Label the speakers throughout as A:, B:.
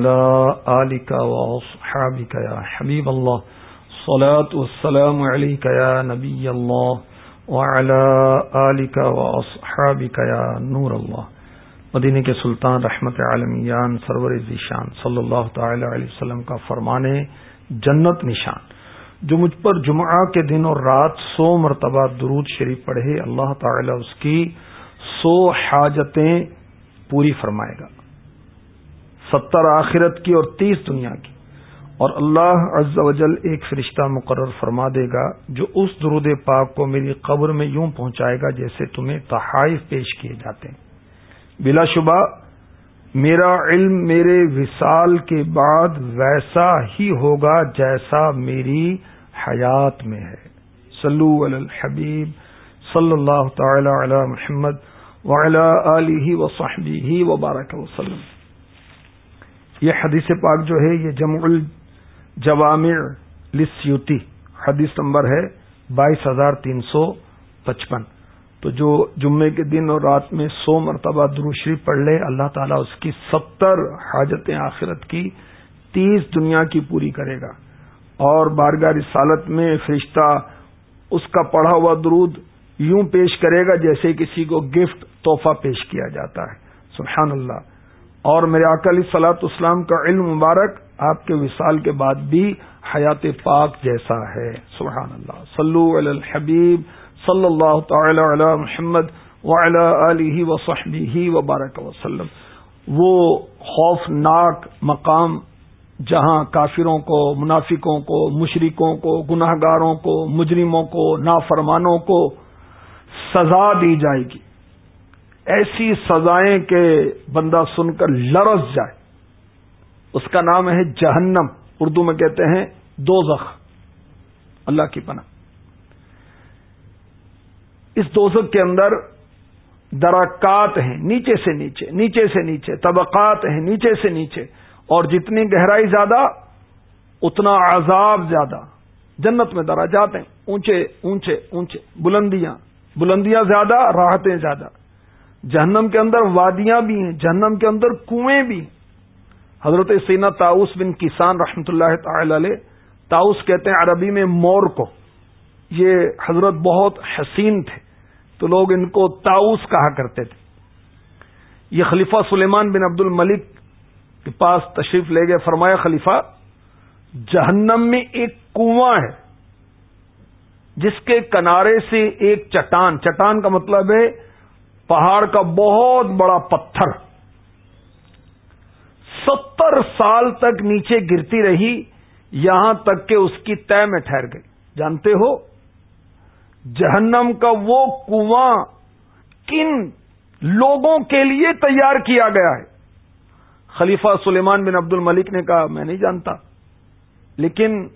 A: آلك وأصحابك يا حبيب الله صلاة والسلام عليك يا نبي الله وعلى آلك وأصحابك يا نور الله مدینہ کے سلطان رحمت عالمیان سرور ذیشان صلی اللہ تعالی علیہ وسلم کا فرمانے جنت نشان۔ جو مجھ پر جمعہ کے دن اور رات سو مرتبہ درود شریف پڑھے، اللہ تعالی اس کی سو حاجتیں پوری فرمائے گا۔ ستر آخرت کی اور تیس دنیا کی۔ اور اللہ عز و جل ایک فرشتہ مقرر فرما دے گا جو اس درود پاک کو میری قبر میں یوں پہنچائے گا جیسے تمہیں تحائف پیش کیے جاتے ہیں۔ بلا شبہ، میرا علم میرے وصال کے بعد ویسا ہی ہوگا جیسا میری حیات میں ہے۔ صلو علی الحبیب صلی اللہ تعالی علی محمد وعلی آلہ وصحبہ وبارک وسلم۔ یہ حدیث پاک جو ہے یہ جمع الجوامع لسیوتی حدیث نمبر ہے بائیس ہزار تین سو پچپن۔ تو جو جمعے کے دن اور رات میں سو مرتبہ دروشری پڑھ لے، اللہ تعالیٰ اس کی ستر حاجتیں آخرت کی تیس دنیا کی پوری کرے گا۔ اور بارگاہ رسالت میں فرشتہ اس کا پڑھا ہوا درود یوں پیش کرے گا جیسے کسی کو گفٹ، تحفہ پیش کیا جاتا ہے۔ سبحان اللہ۔ اور میرے اکلی سلاط اسلام کا علم مبارک آپ کے وصال کے بعد بھی حیات پاک جیسا ہے۔ سبحان اللہ۔ صلو علی الحبیب صلی اللہ تعالی علی محمد وعلی علیہ وصحبہ وبارک وسلم۔ وہ خوفناک مقام جہاں کافروں کو، منافقوں کو، مشرکوں کو گناہ گاروں کو، مجرموں کو، نافرمانوں کو سزا دی جائے گی۔ ایسی سزائیں کہ بندہ سن کر لرس جائے۔ اس کا نام ہے جہنم۔ اردو میں کہتے ہیں دوزخ۔ اللہ کی پناہ۔ اس دوزخ کے اندر درکات ہیں، نیچے سے نیچے نیچے سے نیچے، طبقات ہیں، نیچے سے نیچے۔ اور جتنی گہرائی زیادہ، اتنا عذاب زیادہ۔ جنت میں دراجات ہیں، اونچے اونچے اونچے۔ بلندیاں بلندیاں زیادہ، راحتیں زیادہ۔ جہنم کے اندر وادیاں بھی ہیں، جہنم کے اندر کنویں بھی ہیں۔ حضرت سینا تاؤس بن کسان رحمت اللہ تعالی علیہ تاؤس کہتے ہیں عربی میں مور کو۔ یہ حضرت بہت حسین تھے، تو لوگ ان کو تاؤس کہا کرتے تھے۔ یہ خلیفہ سلیمان بن عبد الملک کے پاس تشریف لے گئے، فرمایا، خلیفہ، جہنم میں ایک کنواں ہے، جس کے کنارے سے ایک چٹان چٹان کا مطلب ہے پہاڑ کا بہت بڑا پتھر ستر سال تک نیچے گرتی رہی، یہاں تک کہ اس کی طے میں ٹھہر گئی۔ جانتے ہو؟ جہنم کا وہ کنواں کن لوگوں کے لیے تیار کیا گیا ہے؟ خلیفہ سلیمان بن عبد الملک نے کہا، میں نہیں جانتا، لیکن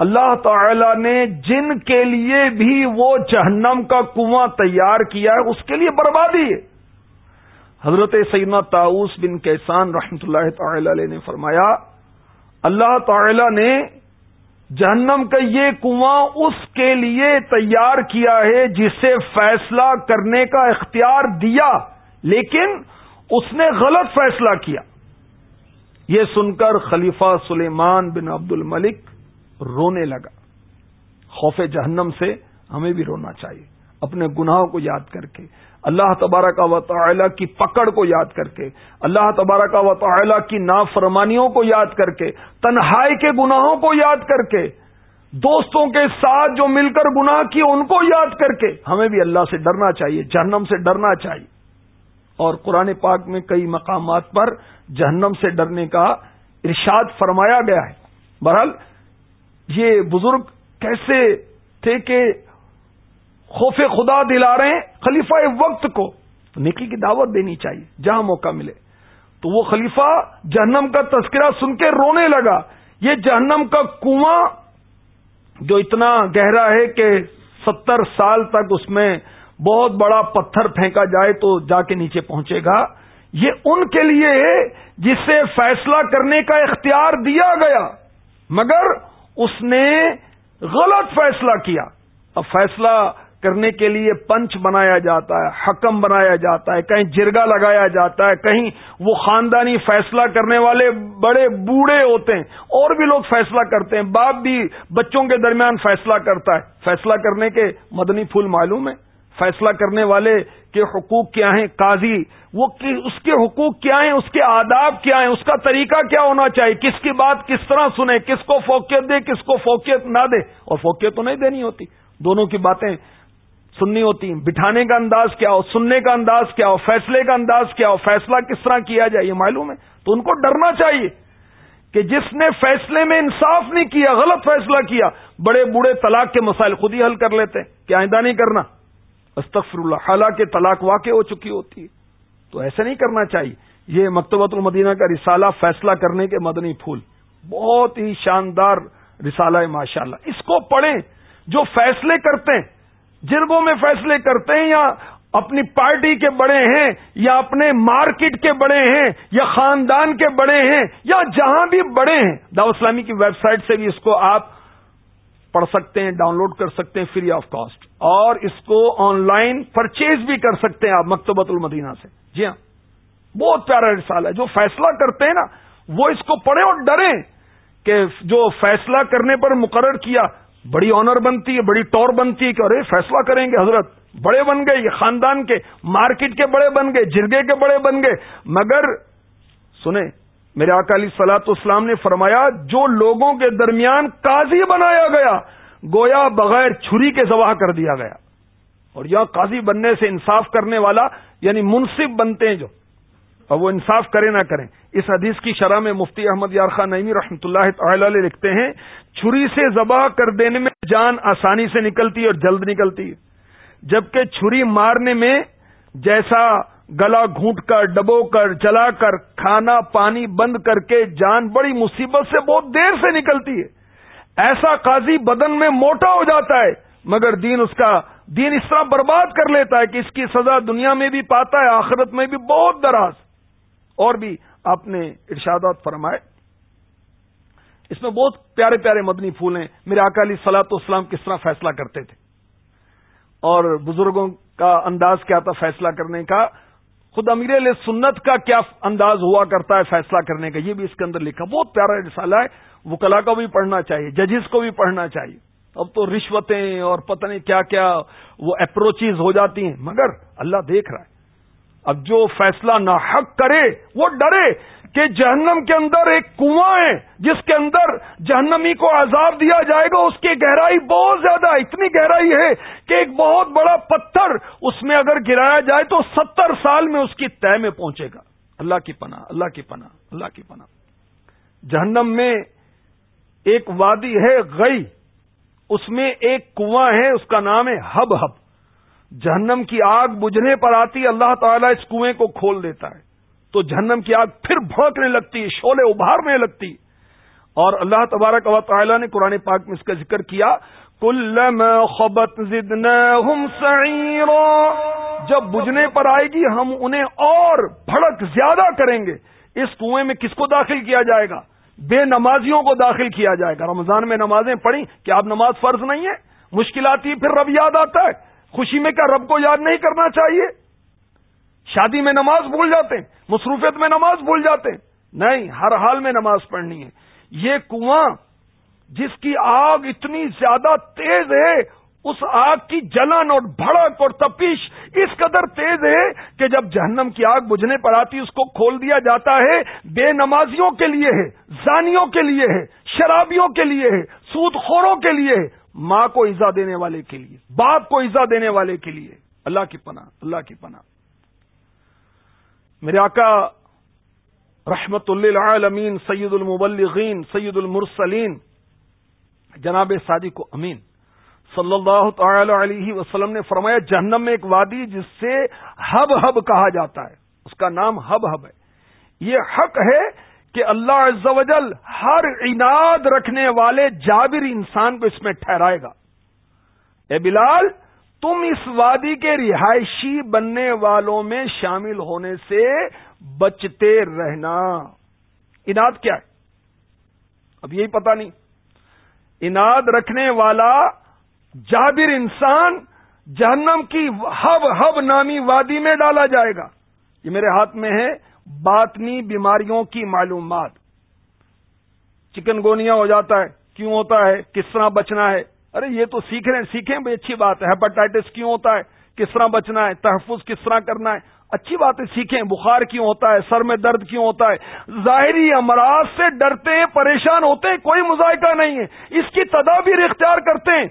A: اللہ تعالی نے جن کے لیے بھی وہ جہنم کا کنواں تیار کیا ہے، اس کے لیے بربادی ہے۔ حضرت سیدنا تاؤس بن کیسان رحمت اللہ تعالی علیہ نے فرمایا، اللہ تعالی نے جہنم کا یہ کنواں اس کے لیے تیار کیا ہے جسے فیصلہ کرنے کا اختیار دیا، لیکن اس نے غلط فیصلہ کیا۔ یہ سن کر خلیفہ سلیمان بن عبد الملک رونے لگا۔ خوف جہنم سے ہمیں بھی رونا چاہیے۔ اپنے گناہوں کو یاد کر کے، اللہ تبارہ کا وطلا کی پکڑ کو یاد کر کے، اللہ تبارہ کا وطلا کی نافرمانیوں کو یاد کر کے، تنہائی کے گناہوں کو یاد کر کے، دوستوں کے ساتھ جو مل کر گناہ کی ان کو یاد کر کے، ہمیں بھی اللہ سے ڈرنا چاہیے، جہنم سے ڈرنا چاہیے۔ اور قرآن پاک میں کئی مقامات پر جہنم سے ڈرنے کا ارشاد فرمایا گیا ہے۔ بہرحال یہ بزرگ کیسے تھے کہ خوف خدا دلا رہے ہیں خلیفہ وقت کو نکی کی دعوت دینی چاہیے، جہاں موقع ملے۔ تو وہ خلیفہ جہنم کا تذکرہ سن کے رونے لگا۔ یہ جہنم کا کنواں جو اتنا گہرا ہے کہ ستر سال تک اس میں بہت بڑا پتھر پھینکا جائے تو جا کے نیچے پہنچے گا۔ یہ ان کے لیے ہے جسے فیصلہ کرنے کا اختیار دیا گیا۔ مگر اس نے غلط فیصلہ کیا۔ اب فیصلہ کرنے کے لیے پنچ بنایا جاتا ہے، حکم بنایا جاتا ہے، کہیں جرگا لگایا جاتا ہے، کہیں وہ خاندانی فیصلہ کرنے والے بڑے بوڑھے ہوتے ہیں، اور بھی لوگ فیصلہ کرتے ہیں۔ باپ بھی بچوں کے درمیان فیصلہ کرتا ہے۔ فیصلہ کرنے کے مدنی پھول معلوم ہے فیصلہ کرنے والے کے حقوق کیا ہیں؟ قاضی، وہ اس کے حقوق کیا ہیں؟ اس کے آداب کیا ہیں؟ اس کا طریقہ کیا ہونا چاہیے؟ کس کی بات کس طرح سنے کس کو فوکیت دے، کس کو فوکیت نہ دے؟ اور فوکیت تو نہیں دینی ہوتی۔ دونوں کی باتیں سننی ہوتی ہیں۔ بٹھانے کا انداز کیا ہو؟ سننے کا انداز کیا ہو؟ فیصلے کا انداز کیا ہو؟ فیصلہ کس طرح کیا جائے؟ یہ معلوم ہے۔ تو ان کو ڈرنا چاہیے کہ جس نے فیصلے میں انصاف نہیں کیا، غلط فیصلہ کیا، بڑے بوڑھے طلاق کے مسائل خود ہی حل کر لیتے ہیں کہ آئندہ نہیں کرنا۔ استغفر اللہ حالانکہ طلاق واقع ہو چکی ہوتی ہے۔ تو ایسا نہیں کرنا چاہیے۔ یہ مکتبۃ المدینہ کا رسالہ فیصلہ کرنے کے مدنی پھول۔ بہت ہی شاندار رسالہ ہے ماشاء اللہ اس کو پڑھیں۔ جو فیصلے کرتے ہیں جرگوں میں فیصلے کرتے ہیں یا اپنی پارٹی کے بڑے ہیں، یا اپنے مارکیٹ کے بڑے ہیں، یا خاندان کے بڑے ہیں، یا جہاں بھی بڑے ہیں داؤ اسلامی کی ویب سائٹ سے بھی اس کو آپ پڑھ سکتے ہیں، ڈاؤن لوڈ کر سکتے ہیں فری آف کاسٹ اور اس کو آن لائن پرچیز بھی کر سکتے ہیں آپ مکتبۃ المدینہ سے۔ جی ہاں۔ بہت پیارا رسالہ ہے۔ جو فیصلہ کرتے ہیں نا، وہ اس کو پڑھیں اور ڈریں کہ جو فیصلہ کرنے پر مقرر کیا، بڑی آنر بنتی ہے، بڑی ٹور بنتی ہے کہ ارے، فیصلہ کریں گے حضرت۔ بڑے بن گئے یہ، خاندان کے، مارکیٹ کے بڑے بن گئے، جرگے کے بڑے بن گئے۔ مگر سنیں، میرے اکالی سلاط اسلام نے فرمایا، جو لوگوں کے درمیان قاضی بنایا گیا گویا بغیر چھری کے ذبح کر دیا گیا۔ اور یہاں قاضی بننے سے انصاف کرنے والا یعنی منصف بنتے ہیں جو، اور وہ انصاف کرے نہ کریں۔ اس حدیث کی شرح میں مفتی احمد یار خان نئی رحمۃ اللہ تعالی لکھتے ہیں، چھری سے ذبح کر دینے میں جان آسانی سے نکلتی اور جلد نکلتی۔ ہے جبکہ چھری مارنے میں جیسا گلا گھونٹ کر، ڈبو کر، جلا کر، کھانا پانی بند کر کے جان بڑی مصیبت سے بہت دیر سے نکلتی ہے۔ ایسا قاضی بدن میں موٹا ہو جاتا ہے، مگر دین اس کا، دین اس طرح برباد کر لیتا ہے کہ اس کی سزا دنیا میں بھی پاتا ہے، آخرت میں بھی بہت دراز۔ اور بھی آپ نے ارشادات فرمائے۔ اس میں بہت پیارے پیارے مدنی پھول ہیں۔ میرے اکالی سلاط اسلام کس طرح فیصلہ کرتے تھے؟ اور بزرگوں کا انداز کیا تھا فیصلہ کرنے کا؟ خود امیر علیہ سنت کا کیا انداز ہوا کرتا ہے فیصلہ کرنے کا؟ یہ بھی اس کے اندر لکھا۔ بہت پیارا رسالہ ہے۔ وکلا کو بھی پڑھنا چاہیے، ججز کو بھی پڑھنا چاہیے۔ اب تو رشوتیں اور پتہ نہیں کیا کیا وہ اپروچز ہو جاتی ہیں۔ مگر اللہ دیکھ رہا ہے۔ اب جو فیصلہ نہ حق کرے، وہ ڈرے کہ جہنم کے اندر ایک کنواں ہے، جس کے اندر جہنمی کو عذاب دیا جائے گا، اس کی گہرائی بہت زیادہ، اتنی گہرائی ہے کہ ایک بہت بڑا پتھر اس میں اگر گرایا جائے تو ستر سال میں اس کی طے میں پہنچے گا۔ اللہ کی پناہ، اللہ کی پناہ، اللہ کی پناہ۔ جہنم میں ایک وادی ہے گئی اس میں ایک کنواں ہے، اس کا نام ہے ہب ہب۔ جہنم کی آگ بجھنے پر آتی اللہ تعالیٰ اس کنویں کو کھول دیتا ہے۔ تو جہنم کی آگ پھر بھڑکنے لگتی شولے ابھارنے لگتی۔ اور اللہ تبارک و تعالیٰ نے قرآن پاک میں اس کا ذکر کیا کل خبت جب بجنے پر آئے گی، ہم انہیں اور بھڑک زیادہ کریں گے۔ اس کنویں میں کس کو داخل کیا جائے گا؟ بے نمازیوں کو داخل کیا جائے گا۔ رمضان میں نمازیں پڑھی کہ آپ نماز فرض نہیں ہے؟ مشکلات ہی پھر رب یاد آتا ہے۔ خوشی میں کیا رب کو یاد نہیں کرنا چاہیے؟ شادی میں نماز بھول جاتے ہیں، مصروفیت میں نماز بھول جاتے ہیں۔ نہیں، ہر حال میں نماز پڑھنی ہے۔ یہ کنواں جس کی آگ اتنی زیادہ تیز ہے، اس آگ کی جلن اور بھڑک اور تپش اس قدر تیز ہے کہ جب جہنم کی آگ بجھنے پر آتی، اس کو کھول دیا جاتا ہے۔ بے نمازیوں کے لیے ہے، زانیوں کے لیے ہے، شرابیوں کے لیے ہے، سود خوروں کے لیے ہے۔ ماں کو ایزا دینے والے کے لیے، باپ کو ایزا دینے والے کے لیے۔ اللہ کی پناہ، اللہ کی پناہ۔ میرے آقا، رحمت اللہ امین سید المبلغین، سید المرسلین، جناب صادق و امین، صلی اللہ تعالی علیہ وسلم نے فرمایا، جہنم میں ایک وادی جس سے ہب ہب کہا جاتا ہے۔ اس کا نام ہب ہب ہے۔ یہ حق ہے کہ اللہ عز و جل ہر عناد رکھنے والے جابر انسان کو اس میں ٹھہرائے گا۔ اے بلال، تم اس وادی کے رہائشی بننے والوں میں شامل ہونے سے بچتے رہنا۔ اناد کیا ہے؟ اب یہی پتا نہیں۔ اناد رکھنے والا جابر انسان جہنم کی ہب ہب نامی وادی میں ڈالا جائے گا۔ یہ میرے ہاتھ میں ہے۔ باطنی بیماریوں کی معلومات۔ چکن گونیا ہو جاتا ہے، کیوں ہوتا ہے، کس طرح بچنا ہے۔ ارے، یہ تو سیکھ رہے ہیں، سیکھیں بھائی، اچھی بات ہے۔ ہیپاٹائٹس کیوں ہوتا ہے؟ کس طرح بچنا ہے؟ تحفظ کس طرح کرنا ہے؟ اچھی باتیں سیکھیں۔ بخار کیوں ہوتا ہے؟ سر میں درد کیوں ہوتا ہے؟ ظاہری امراض سے ڈرتے ہیں پریشان ہوتے ہیں، کوئی مذائقہ نہیں ہے۔ اس کی تدابیر اختیار کرتے ہیں۔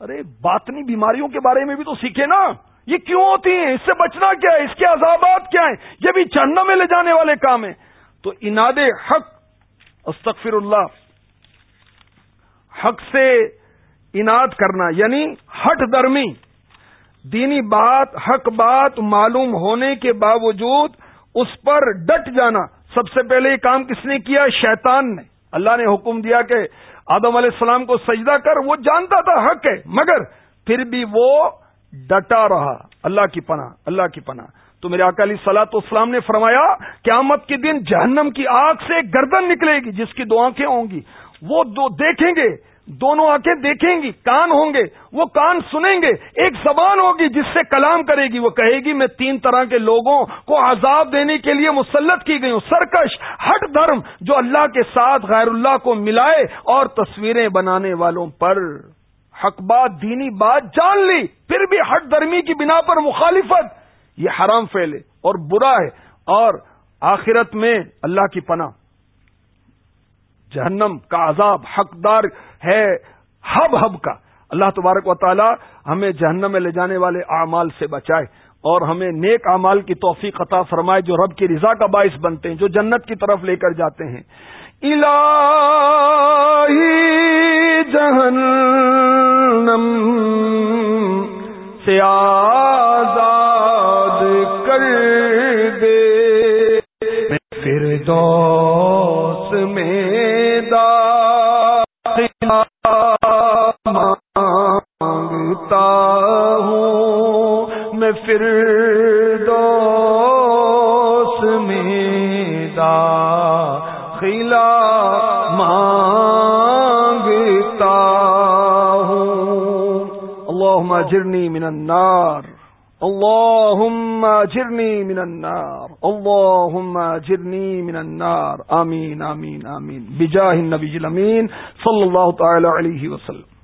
A: ارے، باطنی بیماریوں کے بارے میں بھی تو سیکھے نا۔ یہ کیوں ہوتی ہیں؟ اس سے بچنا کیا ہے؟ اس کے عذابات کیا ہیں؟ یہ بھی چڑھنا میں لے جانے والے کام ہیں۔ تو اناد حق استغفر اللہ حق سے اناد کرنا یعنی ہٹ درمی۔ دینی بات، حق بات معلوم ہونے کے باوجود اس پر ڈٹ جانا۔ سب سے پہلے یہ کام کس نے کیا؟ شیطان نے۔ اللہ نے حکم دیا کہ آدم علیہ السلام کو سجدہ کر، وہ جانتا تھا حق ہے، مگر پھر بھی وہ ڈٹا رہا۔ اللہ کی پناہ، اللہ کی پناہ۔ تو میرے اکالی سلاط اسلام نے فرمایا، قیامت کے دن جہنم کی آگ سے گردن نکلے گی، جس کی دو آنکھیں ہوں گی۔ وہ دو دیکھیں گے، دونوں آنکھیں دیکھیں گی، کان ہوں گے، وہ کان سنیں گے، ایک زبان ہوگی جس سے کلام کرے گی۔ وہ کہے گی، میں تین طرح کے لوگوں کو عذاب دینے کے لیے مسلط کی گئی ہوں۔ سرکش، ہٹ دھرم جو اللہ کے ساتھ غیر اللہ کو ملائے اور تصویریں بنانے والوں پر۔ حق بات، دینی بات جان لی، پھر بھی ہٹ دھرمی کی بنا پر مخالفت۔ یہ حرام پھیلے اور برا ہے۔ اور آخرت میں اللہ کی پناہ۔ جہنم کا عذاب حقدار ہے، ہب ہب کا۔ اللہ تبارک و تعالی ہمیں جہنم میں لے جانے والے اعمال سے بچائے اور ہمیں نیک اعمال کی توفیق عطا فرمائے جو رب کی رضا کا باعث بنتے ہیں، جو جنت کی طرف لے کر جاتے ہیں۔ الہی جہنم سے آزاد کر دے۔ پھر دوست میں مانگتا ہوں۔ میں پھر دوس میں دا خلا اللهم من النار. اللهم اجرني من النار. اللهم اجرني من النار. آمین آمین آمين. بجاه النبي الأمين صلی اللہ تعالی علیہ وسلم.